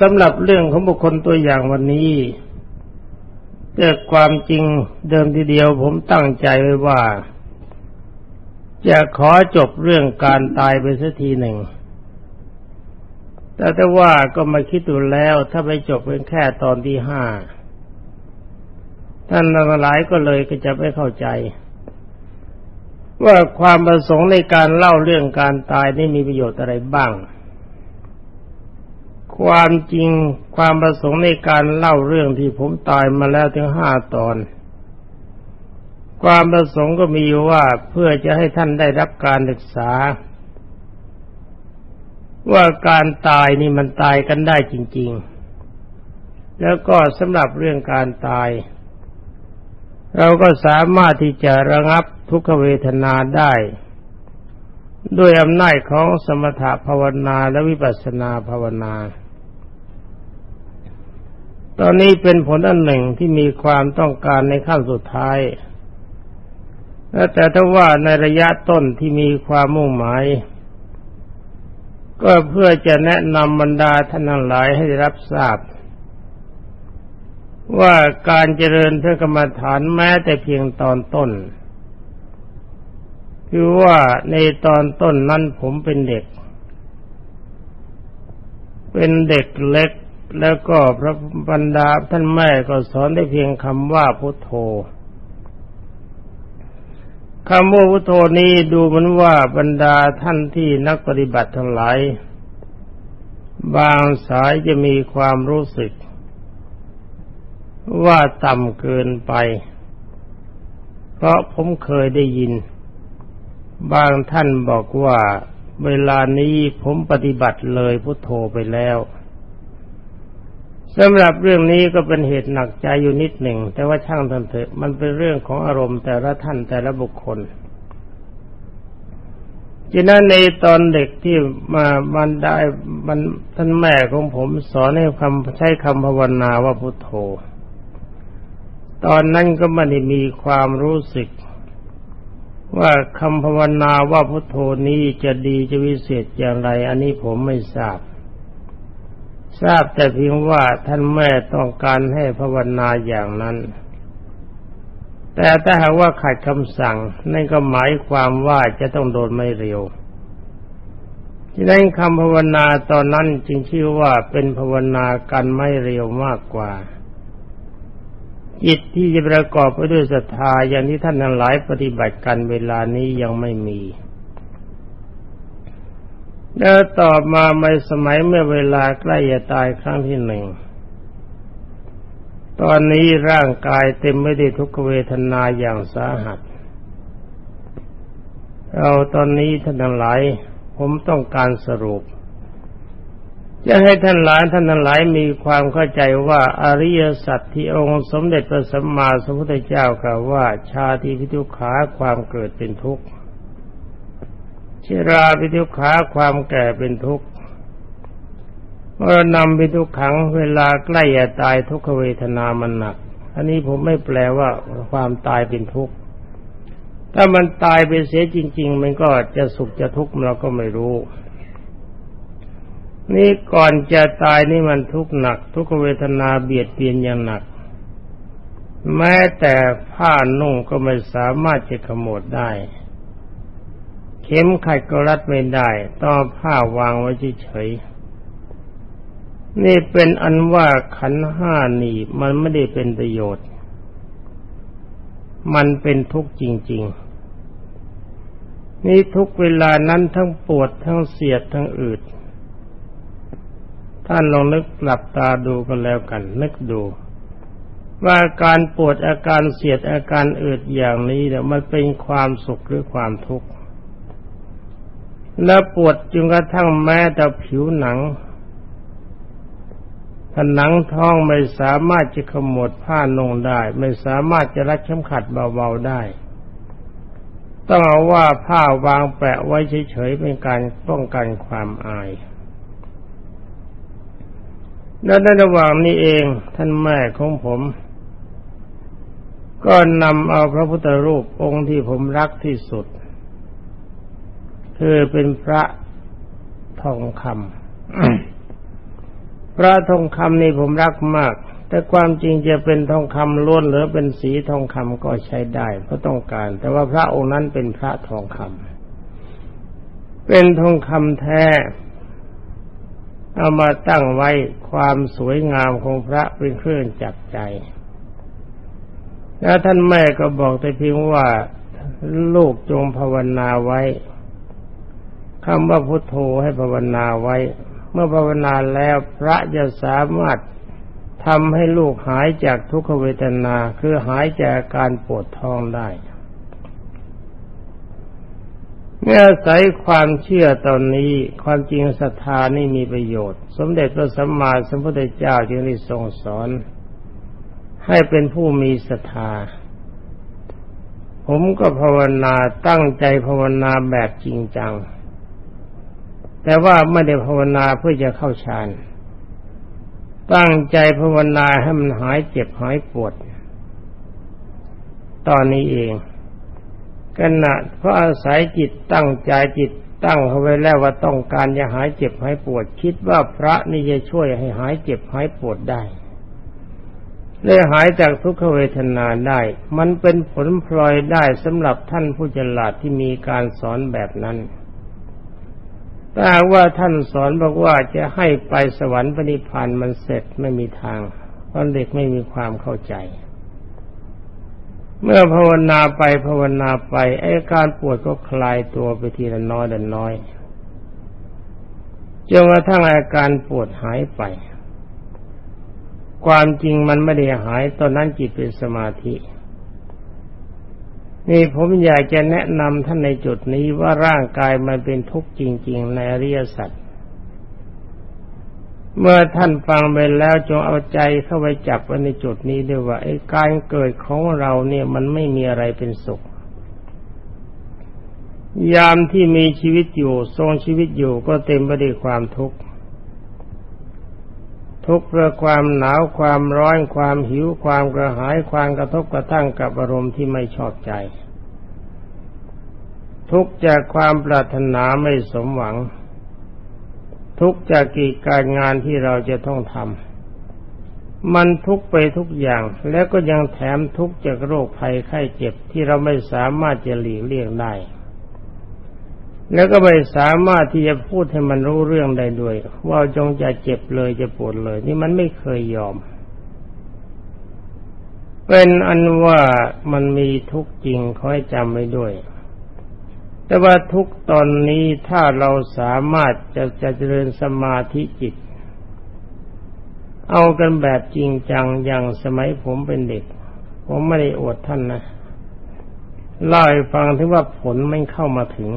สำหรับเรื่องของบุคคลตัวอย่างวันนี้แต่ความจริงเดิมทีเดียวผมตั้งใจไว้ว่า จะขอจบเรื่องการตายไปสักทีหนึ่ง แต่ถ้าว่าก็มาคิดดูแล้วถ้าไปจบเป็นแค่ตอนที่ห้าท่านหลายก็เลยก็จะไม่เข้าใจ ว่าความประสงค์ในการเล่าเรื่องการตายนี่มีประโยชน์อะไรบ้าง ความจริงความประสงค์ในการเล่าเรื่องที่ผมตายมาแล้วถึงห้าตอน ความประสงค์ก็มีว่าเพื่อจะให้ท่านได้รับการศึกษา ว่าการตายนี่มันตายกันได้จริง ๆ แล้วก็สำหรับเรื่องการตาย เราก็สามารถที่จะระงับทุกขเวทนาได้ ด้วยอำนาจของสมถภาวนาและวิปัสสนาภาวนา ตอนนี้เป็นผลอันหนึ่งที่มีความต้องการในขั้นสุดท้าย แต่ถ้าว่าในระยะต้นที่มีความมุ่งหมาย ก็เพื่อจะแนะนำบรรดาท่านทั้งหลายให้รับทราบ ว่าการเจริญพระกรรมฐานแม้แต่เพียงตอนต้น คือว่าในตอนต้นนั้นผมเป็นเด็ก เป็นเด็กเล็ก แล้วก็พระบรรดาท่านแม่ก็สอนได้เพียงคำว่าพุทโธคำว่าพุทโธนี้ดูเหมือนว่าบรรดาท่านที่นักปฏิบัติทั้งหลาย บางสายจะมีความรู้สึก ว่าต่ำเกินไป เพราะผมเคยได้ยิน บางท่านบอกว่าเวลานี้ผมปฏิบัติเลยพุทโธไปแล้ว สำหรับเรื่องนี้ก็เป็นเหตุหนักใจอยู่นิดหนึ่ง แต่ว่าช่างทันเถอะมันเป็นเรื่องของอารมณ์แต่ละท่านแต่ละบุคคลฉะนั้นในตอนเด็กที่มามันได้มันท่านแม่ของผมสอนให้คำใช้คำภาวนาว่าพุทโธ ตอนนั้นก็ไม่ได้มีความรู้สึก ว่าคำภาวนาว่าพุทโธนี้จะดีจะวิเศษอย่างไร อันนี้ผมไม่ทราบ ทราบแต่เพียงว่าท่านแม่ต้องการให้ภาวนาอย่างนั้น แต่ถ้าหากว่าขัดคำสั่งนั่นก็หมายความว่าจะต้องโดนไม่เร็วฉะนั้นคำภาวนาตอนนั้นจึงชื่อว่าเป็นภาวนากันไม่เร็วมากกว่า จิตที่จะประกอบไปด้วยศรัทธาอย่างที่ท่านทั้งหลายปฏิบัติกันเวลานี้ยังไม่มี แล้วต่อมาในสมัยเมื่อเวลาใกล้จะตายครั้งที่หนึ่ง ตอนนี้ร่างกายเต็มไม่ได้ทุกขเวทนาอย่างสาหัส เราตอนนี้ท่านทั้งหลายผมต้องการสรุป จะให้ท่านหลายท่านทั้งหลายมีความเข้าใจว่าอริยสัจที่องค์สมเด็จพระสัมมาสัมพุทธเจ้ากล่าวว่า ชาติพิทุขาความเกิดเป็นทุกข์ ชราพิทุขาความแก่เป็นทุกข์มรณะพิทุกขังเวลาใกล้จะตายทุกขเวทนามันหนัก อันนี้ผมไม่แปลว่าความตายเป็นทุกข์ถ้ามันตายไปเสียจริง ๆ มันก็จะสุขจะทุกข์เราก็ไม่รู้ นี่ก่อนจะตายนี่มันทุกข์หนัก ทุกขเวทนาเบียดเบียนอย่างหนัก แม้แต่ผ้านุ่งก็ไม่สามารถจะขโมดได้ ข็มขัดก็รัดไม่ได้ ต้องผ้าวางไว้เฉยๆนี่เป็นอันว่าขันห้านี่มันไม่ได้เป็นประโยชน์ มันเป็นทุกข์จริง ๆ นี่ทุกเวลานั้นทั้งปวดทั้งเสียดทั้งอืด ท่านลองนึกหลับตาดูกันแล้วกัน นึกดู ว่าการปวดอาการเสียดอาการอืดอย่างนี้เนี่ยมันเป็นความสุขหรือความทุกข์ และปวดจนกระทั่งแม้แต่ผิวหนังผนังท้องไม่สามารถจะขมวดผ้านงได้ ไม่สามารถจะรัดเข็มขัดเบาๆได้ ต้องเอาว่าผ้าวางแปะไว้เฉยๆเป็นการป้องกันความอายและในระหว่างนี้เองท่านแม่ของผม ก็นำเอาพระพุทธรูปองค์ที่ผมรักที่สุด คือเป็นพระทองคำพระทองคำนี่ผมรักมาก แต่ความจริงจะเป็นทองคำล้วนหรือเป็นสีทองคำก็ใช้ได้เพราะต้องการ แต่ว่าพระองค์นั้นเป็นพระทองคำเป็นทองคำแท้เอามาตั้งไว้ความสวยงามของพระเป็นเครื่องจับใจ แล้วท่านแม่ก็บอกแต่เพียงว่าลูกจงภาวนาไว้ คำว่าพุทโธให้ภาวนาไว้ เมื่อภาวนาแล้วพระจะสามารถทำให้ลูกหายจากทุกขเวทนาคือหายจากการปวดท้องได้เมื่ออาศัยความเชื่อตอนนี้ความจริงศรัทธานี่มีประโยชน์ สมเด็จพระสัมมาสัมพุทธเจ้าจึงได้ทรงสอน ให้เป็นผู้มีศรัทธา ผมก็ภาวนาตั้งใจภาวนาแบบจริงจัง แต่ว่าไม่ได้ภาวนาเพื่อจะเข้าฌาน ตั้งใจภาวนาให้มันหายเจ็บหายปวด ตอนนี้เองขณะเพราะอาศัยจิตตั้งใจจิตตั้งเอาไว้แล้วว่าต้องการจะหายเจ็บหายปวด คิดว่าพระนี่จะช่วยให้หายเจ็บหายปวดได้เลยหายจากทุกขเวทนาได้ มันเป็นผลพลอยได้สำหรับท่านผู้ฉลาดที่มีการสอนแบบนั้น ถ้าว่าท่านสอนบอกว่าจะให้ไปสวรรค์ปณิพันธ์มันเสร็จไม่มีทางเพราะเด็กไม่มีความเข้าใจ เมื่อภาวนาไปภาวนาไปไอ้การปวดก็คลายตัวไปทีละน้อยละน้อยจนกระทั่งอาการปวดหายไป ความจริงมันไม่ได้หายตอนนั้นจิตเป็นสมาธิ นี่ผมอยากจะแนะนำท่านในจุดนี้ว่าร่างกายมันเป็นทุกข์จริง ๆ ในอริยสัจเมื่อท่านฟังไปแล้วจงเอาใจเข้าไปจับไว้ในจุดนี้ด้วยว่าไอ้การเกิดของเราเนี่ยมันไม่มีอะไรเป็นสุข ยามที่มีชีวิตอยู่ทรงชีวิตอยู่ก็เต็มไปด้วยความทุกข์ ทุกข์เพราะความหนาวความร้อนความหิวความกระหายความกระทบกระทั่งกับอารมณ์ที่ไม่ชอบใจ ทุกข์จากความปรารถนาไม่สมหวัง ทุกข์จากกิจการงานที่เราจะต้องทำมันทุกไปทุกอย่างแล้วก็ยังแถมทุกจากโรคภัยไข้เจ็บที่เราไม่สามารถจะหลีกเลี่ยงได้ แล้วก็ไม่สามารถที่จะพูดให้มันรู้เรื่องได้ด้วย ว่าจงจะเจ็บเลยจะปวดเลย นี่มันไม่เคยยอม เป็นอันว่ามันมีทุกจริงขอให้จำไว้ด้วย แต่ว่าทุกตอนนี้ถ้าเราสามารถจะจะเจริญสมาธิจิต เอากันแบบจริงจังอย่างสมัยผมเป็นเด็ก ผมไม่ได้อวดท่านนะเล่าให้ฟังถึงว่าผลไม่เข้ามาถึง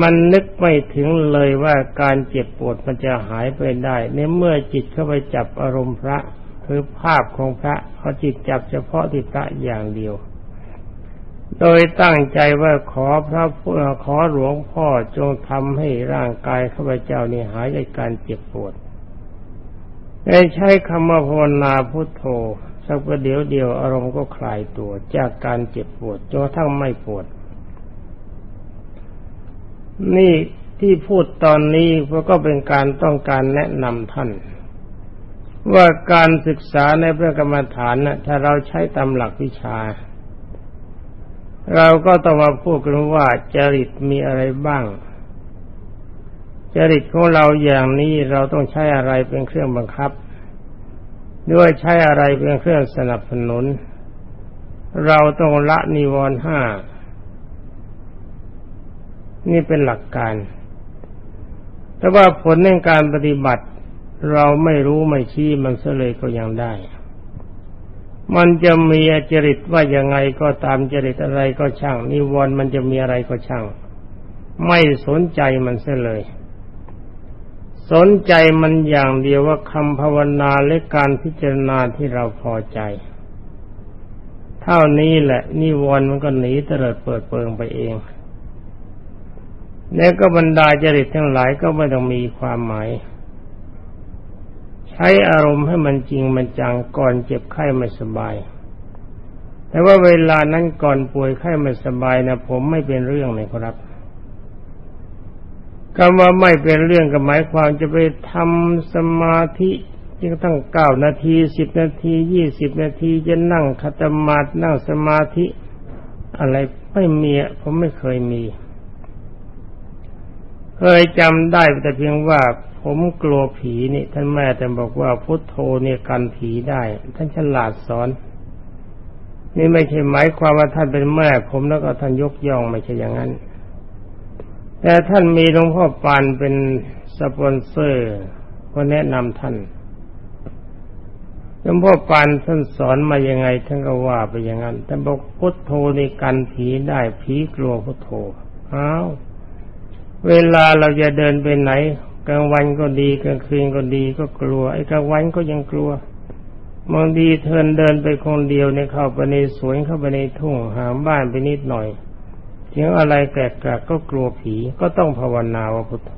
มันนึกไม่ถึงเลยว่าการเจ็บปวดมันจะหายไปได้ในเมื่อจิตเข้าไปจับอารมณ์พระคือภาพของพระเขาจิตจับเฉพาะที่พระอย่างเดียว โดยตั้งใจว่าขอพระขอหลวงพ่อจงทำให้ร่างกายข้าพเจ้านี่หายจากการเจ็บปวดได้ใช้คำว่าภาวนาพุทโธสักประเดี๋ยวเดียวอารมณ์ก็คลายตัวจากการเจ็บปวดจนกระทั่งไม่ปวด นี่ที่พูดตอนนี้เพราะก็เป็นการต้องการแนะนำท่าน ว่าการศึกษาในพระกรรมฐานนะถ้าเราใช้ตามหลักวิชา เราก็ต้องมาพูดกันว่าจริตมีอะไรบ้าง จริตของเราอย่างนี้เราต้องใช้อะไรเป็นเครื่องบังคับด้วยใช้อะไรเป็นเครื่องสนับสนุน เราต้องละนิวรณ์ห้า นี่เป็นหลักการ แต่ว่าผลในการปฏิบัติ เราไม่รู้ไม่ชี้มันเสเลยก็ยังได้ มันจะมีจริตว่ายังไงก็ตามจริตอะไรก็ช่างนิวรณ์มันจะมีอะไรก็ช่าง ไม่สนใจมันเสเลย สนใจมันอย่างเดียวว่าคำภาวนาและการพิจารณาที่เราพอใจเท่านี้แหละนิวรณ์มันก็หนีเตลิดเปิดเปิงไปเอง แล้วก็บรรดาจริตทั้งหลายก็ไม่ต้องมีความหมาย ใช้อารมณ์ให้มันจริงมันจังก่อนเจ็บไข้ไม่สบาย แต่ว่าเวลานั้นก่อนป่วยไข้ไม่สบายนะผมไม่เป็นเรื่องเลยครับคำว่าไม่เป็นเรื่องกับหมายความจะไปทำสมาธิยิ่งตั้งเก้านาทีสิบนาทียี่สิบนาทีจะนั่งคัตมาดนั่งสมาธิ อะไรไม่มีผมไม่เคยมี เคยจำได้แต่เพียงว่าผมกลัวผีนี่ท่านแม่แต่บอกว่าพุทโธเนี่ยกันผีได้ ท่านฉลาดสอน นี่ไม่ใช่หมายความว่าท่านเป็นแม่ ผมแล้วก็ท่านยกย่องไม่ใช่อย่างนั้น แต่ท่านมีหลวงพ่อปานเป็นสปอนเซอร์ก็แนะนำท่านหลวงพ่อปานท่านสอนมายังไงท่านก็ว่าไปอย่างนั้นท่านบอกพุทโธในกันผีได้ผีกลัวพุทโธอ้าว เวลาเราจะเดินไปไหนกลางวันก็ดีกลางคืนก็ดีก็กลัว ไอ้กลางวันก็ยังกลัวบางทีเทินเดินไปคนเดียวในเข้าไปในสวนเข้าไปในทุ่งหาบ้านไปนิดหน่อยเสียงอะไรแกลกๆก็กลัวผีก็ต้องภาวนาว่าพุทโธ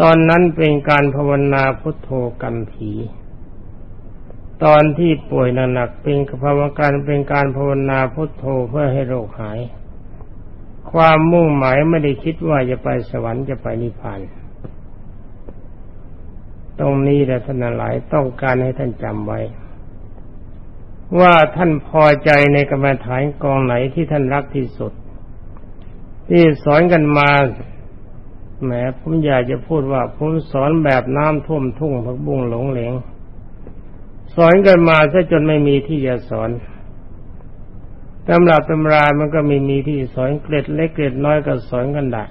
ตอนนั้นเป็นการภาวนาพุทโธกันผี ตอนที่ป่วยหนักๆเป็นภาวการเป็นการภาวนาพุทโธเพื่อให้โรคหาย ความมุ่งหมายไม่ได้คิดว่าจะไปสวรรค์จะไปนิพพาน ตรงนี้แหละท่านหลายต้องการให้ท่านจำไว้ ว่าท่านพอใจในกรรมฐานกองไหนที่ท่านรักที่สุด ที่สอนกันมาแหมผมอยากจะพูดว่าผมสอนแบบน้ำท่วมทุ่งพักบุ้งหลงเหลง สอนกันมาซะจนไม่มีที่จะสอน ตำรับตำรามันก็ไม่มีที่สอนเกล็ดเล็กเกล็ดน้อยก็สอนกันได้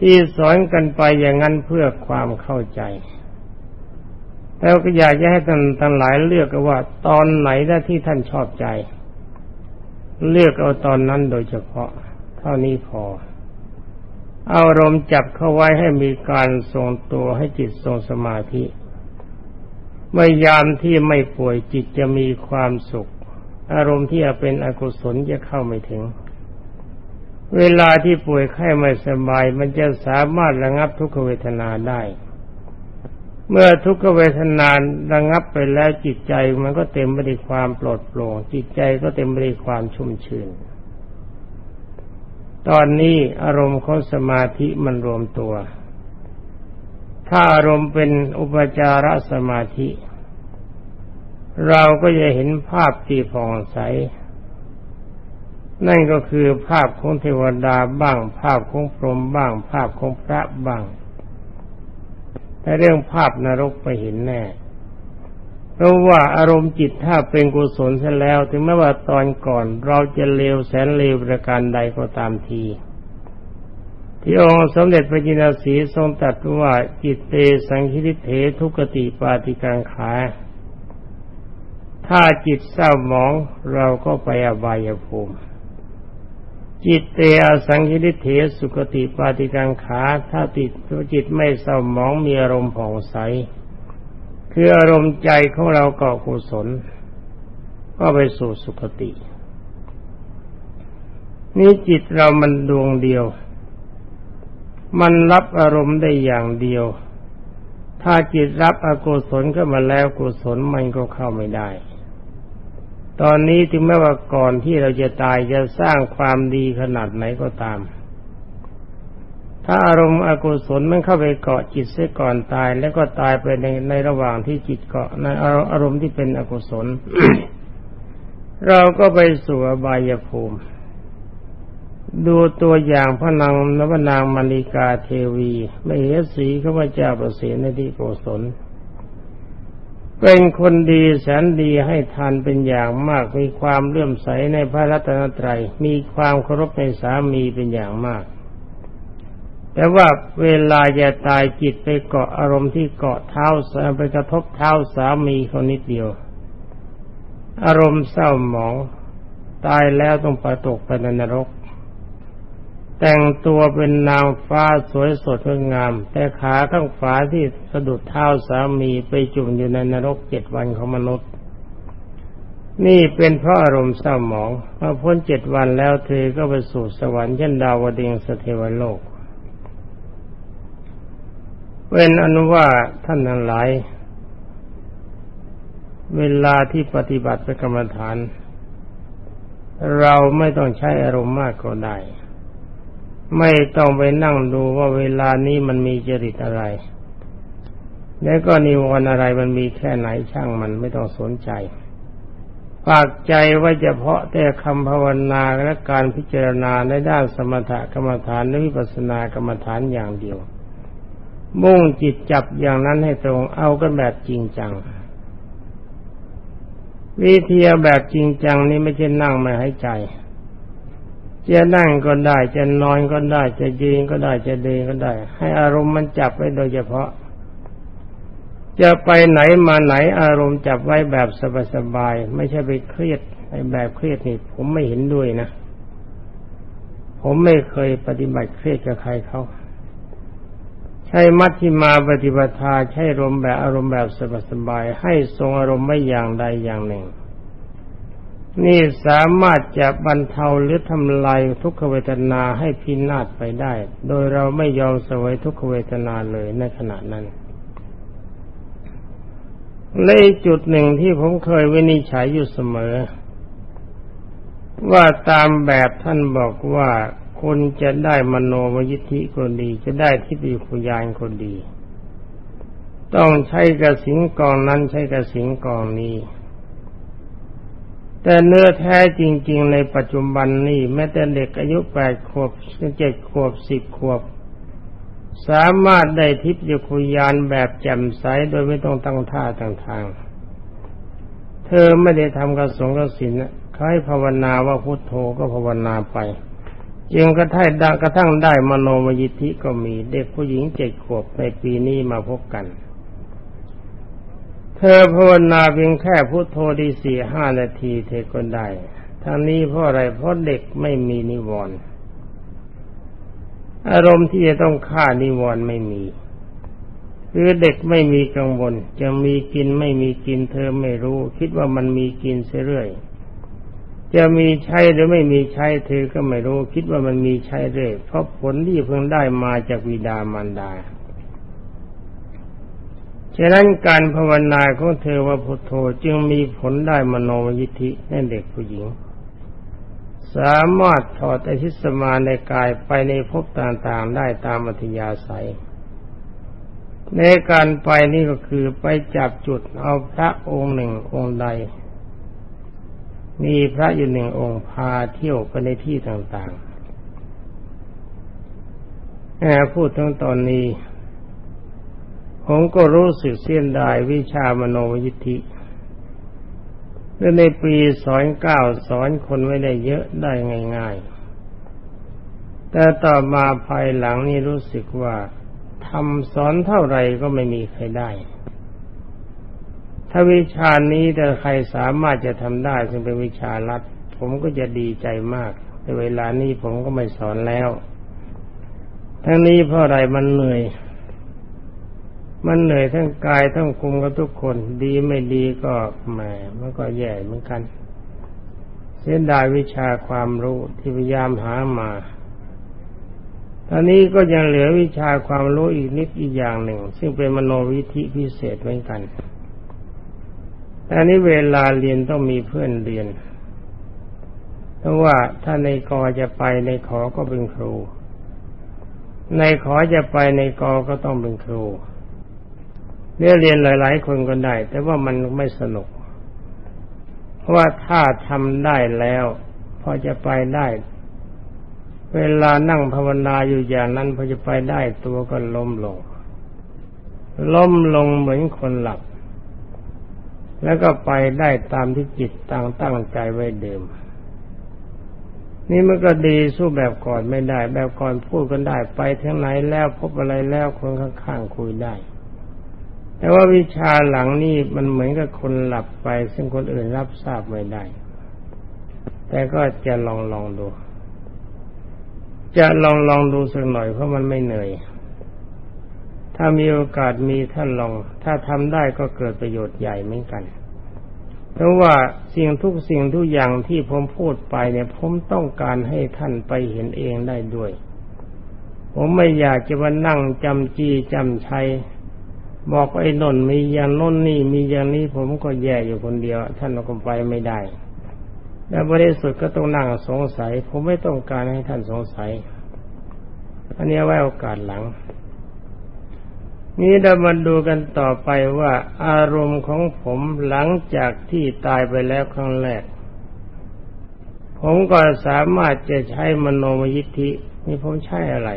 ที่สอนกันไปอย่างนั้นเพื่อความเข้าใจ แล้วก็อยากจะให้ท่านทั้งหลายเลือกว่า ตอนไหนที่ท่านชอบใจ เลือกเอาตอนนั้นโดยเฉพาะ เท่านี้พอเอาอารมณ์จับเข้าไว้ให้มีการทรงตัวให้จิตทรงสมาธิเมื่อยามที่ไม่ป่วยจิตจะมีความสุข อารมณ์ที่จะเป็นอกุศลจะเข้าไม่ถึง เวลาที่ป่วยไข้ไม่สบาย มันจะสามารถระงับทุกขเวทนาได้ เมื่อทุกขเวทนานระงับไปแล้วจิตใจมันก็เต็มไปด้วยความปลดโปร่ง จิตใจก็เต็มไปด้วยความชุ่มชื่น ตอนนี้อารมณ์ของสมาธิมันรวมตัว ถ้าอารมณ์เป็นอุปจารสมาธิ เราก็จะเห็นภาพที่ผ่องใส นั่นก็คือภาพของเทวดาบ้าง ภาพของพรหมบ้าง ภาพของพระบ้าง แต่เรื่องภาพนรกไปเห็นแน่ เพราะว่าอารมณ์จิตถ้าเป็นกุศลเสียแล้ว ถึงแม้ว่าตอนก่อน เราจะเลวแสนเลวประการใดก็ตามทีที่องค์สมเด็จพระจินสีทรงตรัสว่าจิตเตสังคิริเถทุกติปาติกังขา ถ้าจิตเศร้าหมองเราก็ไปอบายภูมิ จิตเตอสังคิริเถสุกติปาติกังขา ถ้าติดจิตไม่เศร้าหมองมีอารมณ์ผ่องใส คืออารมณ์ใจของเราก่อกุศล ก็ไปสู่สุคติ นี่จิตเรามันดวงเดียว มันรับอารมณ์ได้อย่างเดียวถ้าจิตรับอกุศลก็มาแล้วกุศลมันก็เข้าไม่ได้ ตอนนี้ถึงแม้ว่าก่อนที่เราจะตายจะสร้างความดีขนาดไหนก็ตาม ถ้าอารมณ์อกุศลมันเข้าไปเกาะจิตเสียก่อนตาย แล้วก็ตายไปในในระหว่างที่จิตเกาะในอารมณ์ที่เป็นอกุศล เราก็ไปสู่อบายภูมิ ดูตัวอย่างพระนางนวนางมณีกาเทวี ไม่เหสีข้าพเจ้าประสิทธิในที่โกศล เป็นคนดีแสนดีให้ทานเป็นอย่างมาก มีความเลื่อมใสในพระรัตนตรัย มีความเคารพในสามีเป็นอย่างมาก แต่ว่าเวลาจะตายจิตไปเกาะอารมณ์ที่เกาะเท้าไปกระทบเท้าสามีเขานิดเดียว อารมณ์เศร้าหมอง ตายแล้วต้องไปตกไปในนรก แต่งตัวเป็นนางฟ้าสวยสดงาม แต่ขาทั้งฝาที่สะดุดเท้าสามีไปจุ่มอยู่ในนรกเจ็ดวันของมนุษย์ นี่เป็นเพราะอารมณ์เศร้าหมองเมื่อพ้นเจ็ดวันแล้วเธอก็ไปสู่สวรรค์เช่นดาวดึงสเทวโลกเป็นอนุว่าท่านทั้งหลาย เวลาที่ปฏิบัติเป็นกรรมฐาน เราไม่ต้องใช้อารมณ์มากก็ได้ ไม่ต้องไปนั่งดูว่าเวลานี้มันมีจริตอะไร แล้วก็นิวรณ์อะไรมันมีแค่ไหนช่างมันไม่ต้องสนใจฝากใจไว้เฉพาะแต่คำภาวนาและการพิจารณาในด้านสมถกรรมฐานและวิปัสสนากรรมฐานอย่างเดียว มุ่งจิตจับอย่างนั้นให้ตรงเอากันแบบจริงจัง วิธีแบบจริงจังนี้ไม่ใช่นั่งไม่ให้ใจ จะนั่งก็ได้ จะนอนก็ได้ จะยืนก็ได้ จะเดินก็ได้ ให้อารมณ์มันจับไว้โดยเฉพาะ จะไปไหนมาไหนอารมณ์จับไว้แบบสบายๆไม่ใช่ไปเครียดไอ้แบบเครียดนี่ผมไม่เห็นด้วยนะ ผมไม่เคยปฏิบัติเครียดกับใครเขาใช้มัชฌิมาปฏิปทาใช้อารมณ์แบบอารมณ์แบบสบายๆให้ทรงอารมณ์ไม่อย่างใดอย่างหนึ่ง นี่สามารถจะบรรเทาหรือทำลายทุกขเวทนาให้พินาศไปได้ โดยเราไม่ยอมสวยทุกขเวทนาเลยในขณะนั้นในจุดหนึ่งที่ผมเคยวินิจฉัยอยู่เสมอ ว่าตามแบบท่านบอกว่าคุณจะได้มโนมยิทธิคนดี จะได้ทิฏฐิคุยานคนดี ต้องใช้กระสิงกองนั้นใช้กระสิงกองนี้ แต่เนื้อแท้จริง ๆ ในปัจจุบันนี้แม้แต่เด็กอายุแปดขวบเจ็ดขวบสิบขวบ สามารถได้ทิพยคุยานแบบแจ่มใสโดยไม่ต้องตั้งท่าต่างๆเธอไม่ได้ทำกระสงกระสินเขาให้ภาวนาว่าพุทโธก็ภาวนาไปจึงกระทั่งกระทั่งได้มโนมยิทธิก็มีเด็กผู้หญิงเจ็ดขวบในปีนี้มาพบกัน เธอภาวนาเพียงแค่พุทโธดีสี่ห้านาทีเธอก็ได้ทั้งนี้เพราะอะไรเพราะเด็กไม่มีนิวรณ์อารมณ์ที่จะต้องฆ่านิวรณ์ไม่มีคือเด็กไม่มีกังวลจะมีกินไม่มีกินเธอไม่รู้ คิดว่ามันมีกินเรื่อย จะมีใช้หรือไม่มีใช้เธอก็ไม่รู้ คิดว่ามันมีใช้เรื่อยเพราะผลที่เพิ่งได้มาจากวิดามารดา ฉะนั้นการภาวนาของเธอว่าพุทโธจึงมีผลได้มโนยิธิในเด็กผู้หญิง สามารถถอดอชิสมาในกายไปในภพต่างๆได้ตามอัธยาศัย ในการไปนี่ก็คือไปจับจุดเอาพระองค์หนึ่งองค์ใด มีพระอยู่หนึ่งองค์พาเที่ยวไปในที่ต่างๆแอบพูดทั้งตอนนี้ ผมก็รู้สึกเสียนดายวิชามโนยิทธิและในปีสอนเก้าสอนคนไม่ได้เยอะได้ง่าย ๆ แต่ต่อมาภายหลังนี่รู้สึกว่าทำสอนเท่าไรก็ไม่มีใครได้ ถ้าวิชานี้แต่ใครสามารถจะทำได้ซึ่งเป็นวิชาลัดผมก็จะดีใจมาก แต่เวลานี้ผมก็ไม่สอนแล้ว ทั้งนี้เพราะอะไรมันเหนื่อย มันเหนื่อยทั้งกายทั้งคุมกับทุกคน ดีไม่ดีก็แหมมันก็แย่เหมือนกัน เสียดายวิชาความรู้ที่พยายามหามา ตอนนี้ก็ยังเหลือวิชาความรู้อีกนิดอีกอย่างหนึ่ง ซึ่งเป็นมโนวิธิพิเศษเหมือนกัน แต่นี้เวลาเรียนต้องมีเพื่อนเรียนเพราะว่าถ้าในกอจะไปในขอก็เป็นครู ในขอจะไปในกอก็ต้องเป็นครู เรียนเรียนหลาย ๆ คนก็ได้ แต่ว่ามันไม่สนุก เพราะว่าถ้าทำได้แล้ว พอจะไปได้ เวลานั่งภาวนาอยู่อย่างนั้น พอจะไปได้ตัวก็ล้มลง ล้มลงเหมือนคนหลับ แล้วก็ไปได้ตามที่จิตตั้งตั้งใจไว้เดิมนี่มันก็ดีสู้แบบก่อนไม่ได้ แบบก่อนพูดกันได้ ไปทั้งไหนแล้วพบอะไรแล้วคนข้างๆคุยได้ แต่ว่าวิชาหลังนี่มันเหมือนกับคนหลับไป ซึ่งคนอื่นรับทราบไม่ได้ แต่ก็จะลองลองดู จะลองลองดูสักหน่อยเพราะมันไม่เหนื่อย ถ้ามีโอกาสมีท่านลอง ถ้าทำได้ก็เกิดประโยชน์ใหญ่เหมือนกัน เพราะว่าสิ่งทุกสิ่งทุกอย่างที่ผมพูดไปเนี่ย ผมต้องการให้ท่านไปเห็นเองได้ด้วย ผมไม่อยากจะมานั่งจำจีจำชัย บอกไอ้นนมีอย่างน้นนี่มีอย่างนี้ผมก็แย่อยู่คนเดียว ท่านก็ไปไม่ได้ แล้วบริสุทธิ์ก็ต้องนั่งสงสัย ผมไม่ต้องการให้ท่านสงสัยอันนี้ไว้โอกาสหลัง นี้เรามาดูกันต่อไปว่า อารมณ์ของผมหลังจากที่ตายไปแล้วครั้งแรก ผมก็สามารถจะใช้มโนมยิทธินี่ผมใช้อะไร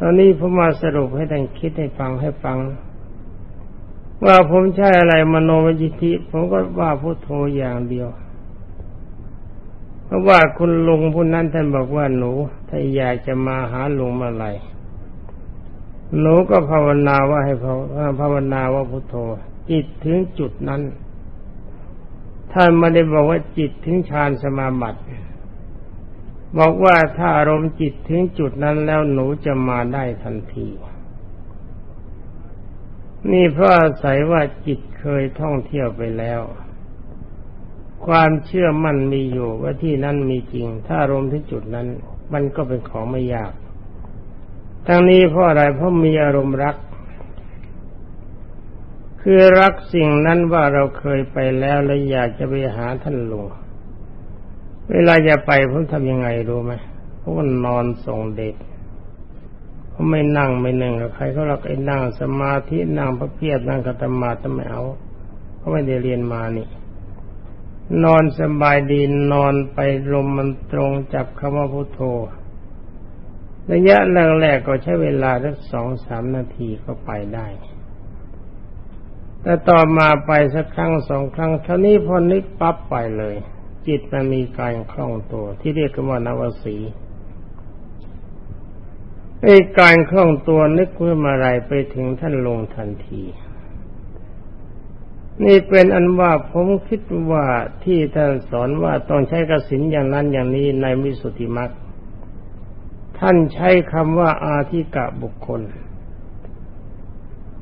ตอนนี้ผมมาสรุปให้ท่านคิดให้ฟังให้ฟัง ว่าผมใช้อะไรมโนมยิทธิผมก็ว่าพุทโธอย่างเดียว เพราะว่าคุณลุงผู้นั้นท่านบอกว่าหนู ถ้าอยากจะมาหาลุงเมื่อไหร่หนูก็ภาวนาว่าให้ภาวนาว่าพุทโธ จิตถึงจุดนั้นท่านไม่ได้บอกว่าจิตถึงฌานสมาบัติ บอกว่าถ้าอารมณ์จิตถึงจุดนั้นแล้วหนูจะมาได้ทันที นี่เพราะอาศัยว่าจิตเคยท่องเที่ยวไปแล้ว ความเชื่อมั่นมีอยู่ว่าที่นั้นมีจริง ถ้ารวมที่จุดนั้น มันก็เป็นของไม่ยาก ทั้งนี้เพราะอะไรเพราะมีอารมณ์รัก คือรักสิ่งนั้นว่าเราเคยไปแล้วและอยากจะไปหาท่านหลวง เวลาจะไปผมทำยังไงรู้ไหมเพราะว่านอนส่งเด็กเขาไม่นั่งไม่นึ่งกับใครเขาเราไอ้นั่งสมาธินั่งพระเพียรนั่งกัตมาทำไมเอาเขาไม่ได้เรียนมานี่ นอนสบายดีนอนไปลมมันตรงจับคำว่าพุโทโธระยะแรกๆก็ใช้เวลาสักสองสามนาทีก็ไปได้แต่ต่อมาไปสักครั้งสองครั้งเท่านี้พอนึกปั๊บไปเลย จิตมันมีการคล่องตัว ที่เรียกกันว่านวสีไอ้การคล่องตัวนึกเพื่อมาอะไรไปถึงท่านลงทันที นี่เป็นอันว่าผมคิดว่าที่ท่านสอนว่าต้องใช้กสินอย่างนั้นอย่างนี้ในมิสุติมักท่านใช้คำว่าอาธิกะบุคคล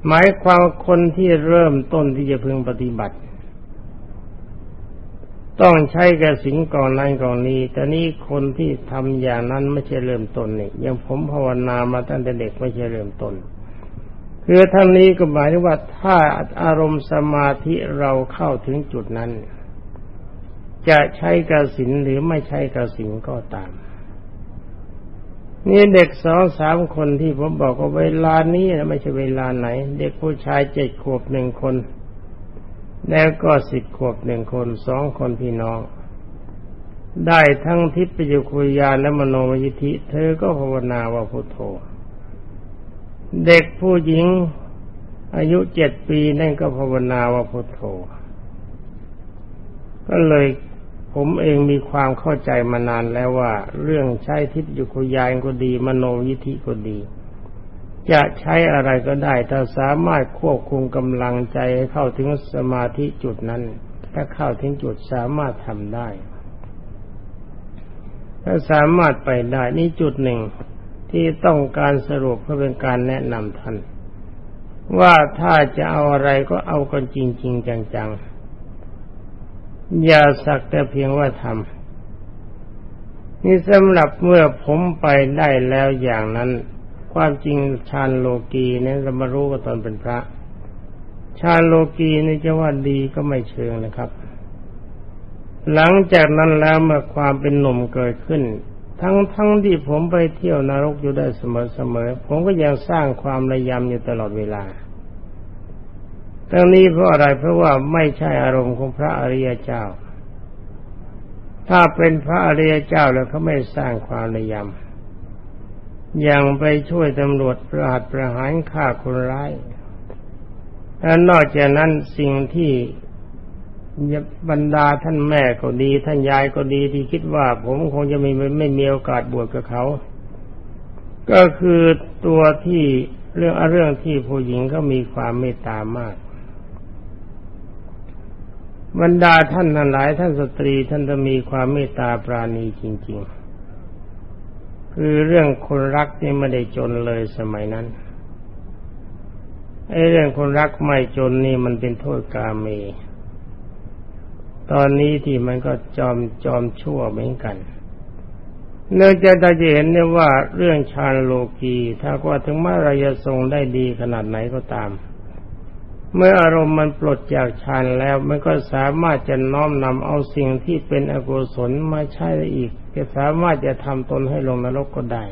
หมายความคนที่เริ่มต้นที่จะพึงปฏิบัติ ต้องใช้กะสินก่อนนั้นก่อนนี้ แต่นี่คนที่ทำอย่างนั้นไม่ใช่เริ่มต้นนี่ยังผมภาวนามาตั้งแต่เด็กไม่ใช่เริ่มต้นคือทั้งนี้ก็หมายถึงว่าถ้าอารมณ์สมาธิเราเข้าถึงจุดนั้น จะใช้กะสินหรือไม่ใช้กะสินก็ตาม นี่เด็กสองสามคนที่ผมบอกว่าเวลานี้นะไม่ใช่เวลาไหน เด็กผู้ชายเจ็ดขวบหนึ่งคน แล้วก็สิบขวบหนึ่งคนสองคนพี่น้อง ได้ทั้งทิพยคุยานและมโนมยิธิ เธอก็ภาวนาว่าพุทโธ เด็กผู้หญิงอายุเจ็ดปีนั่นก็ภาวนาว่าพุทโธ ก็เลยผมเองมีความเข้าใจมานานแล้วว่า เรื่องใช้ทิพยุคุยานก็ดี มโนยิธิก็ดี จะใช้อะไรก็ได้ ถ้าสามารถควบคุมกำลังใจให้เข้าถึงสมาธิจุดนั้น ถ้าเข้าถึงจุดสามารถทำได้ ถ้าสามารถไปได้นี่จุดหนึ่งที่ต้องการสรุปเพื่อเป็นการแนะนำท่านว่าถ้าจะเอาอะไรก็เอากันจริง ๆ จังๆ อย่าสักแต่เพียงว่าทำนี่สำหรับเมื่อผมไปได้แล้วอย่างนั้น ความจริงชาญโลกีเนี่ยเรามารู้กันตอนเป็นพระชาญโลกีนี่จะว่าดีก็ไม่เชิงนะครับ หลังจากนั้นแล้วเมื่อความเป็นหนุ่มเกิดขึ้น ทั้งทั้งที่ผมไปเที่ยวนรกอยู่ได้เสมอเสมอผมก็ยังสร้างความระยำอยู่ตลอดเวลาทั้งนี้เพราะอะไรเพราะว่าไม่ใช่อารมณ์ของพระอริยเจ้า ถ้าเป็นพระอริยเจ้าแล้วเขาไม่สร้างความระยำ ย่างไปช่วยตำรวจประหัตประหารฆ่าคนร้ายและนอกจากนั้นสิ่งที่บรรดาท่านแม่ก็ดี ท่านยายก็ดีที่คิดว่า ผมคงจะไม่ไม่มีโอกาสบวชกับเขา ก็คือตัวที่เรื่องเรื่องที่ผู้หญิงก็มีความเมตตามาก บรรดาท่านทั้งหลายท่านสตรีท่านจะมีความเมตตาปราณีจริง ๆ คือเรื่องคนรักนี่ไม่ได้จนเลยสมัยนั้นไอ้เรื่องคนรักไม่จนนี่มันเป็นโทษกาเม ตอนนี้ที่มันก็จอมจอมชั่วเหมือนกัน เนื่องจากเราจะเห็นเนี่ยว่าเรื่องชาโลกีถ้าว่าถึงแม้เราจะทรงได้ดีขนาดไหนก็ตาม เมื่ออารมณ์มันปลดจากฌานแล้วมันก็สามารถจะน้อมนำเอาสิ่งที่เป็นอกุศลมาใช้ได้อีกจะสามารถจะทำตนให้ลงนรกก็ได้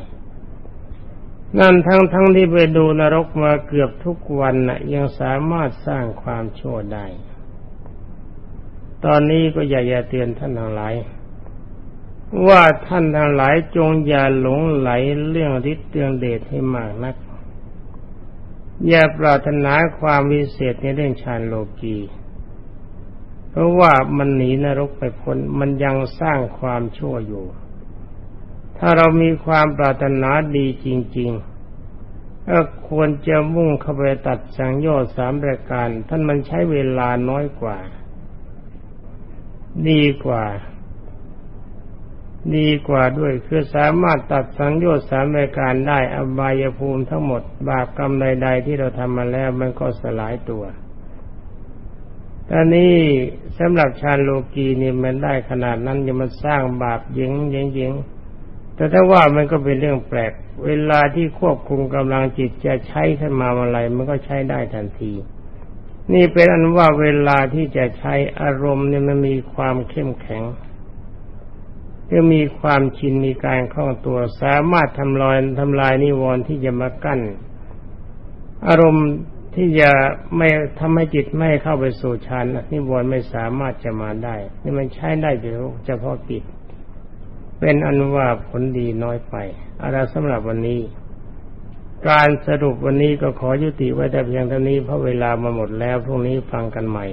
นั่นทั้งทั้งที่ไปดูนรกมาเกือบทุกวันนะ่ะ ยังสามารถสร้างความชั่วได้ ตอนนี้ก็อย่ากจะเตือนท่านทั้งหลาย ว่าท่านทั้งหลายจงอย่าหลงไหลเรื่องฤทธิ์เตืองเดชให้มากนัก อย่าปรารถนาความวิเศษในเรื่องฌานโลกีเพราะว่ามันหนีนรกไปพ้นมันยังสร้างความชั่วอยู่ ถ้าเรามีความปรารถนาดีจริงๆก็ควรจะมุ่งเข้าไปตัดสังโยชน์สามประการ ท่านมันใช้เวลาน้อยกว่า ดีกว่า ดีกว่าด้วยคือสามารถตัดสังโยชน์สามรายการได้อบายภูมิทั้งหมด บาปกรรมใดๆที่เราทำมาแล้วมันก็สลายตัว ตอนนี้สำหรับชาโลกีนี่มันได้ขนาดนั้นจะมาสร้างบาปยิงยิงยิงแต่ถ้าว่ามันก็เป็นเรื่องแปลก เวลาที่ควบคุมกำลังจิตจะใช้ขึ้นมาอะไรมันก็ใช้ได้ทันที นี่เป็นอันว่าเวลาที่จะใช้อารมณ์เนี่ยมันมีความเข้มแข็ง ก็มีความชินมีการคล่องตัว สามารถทำลายทำลายนิวรณ์ที่จะมากั้น อารมณ์ที่จะไม่ทำให้จิตไม่เข้าไปสู่ฌานนิวรณ์ไม่สามารถจะมาได้ นี่มันใช้ได้เฉพาะจิตเป็นอนุว่าผลดีน้อยไปอะไรสำหรับวันนี้ การสรุปวันนี้ก็ขอยุติไว้แต่เพียงเท่านี้เพราะเวลามาหมดแล้วพรุ่งนี้ฟังกันใหม่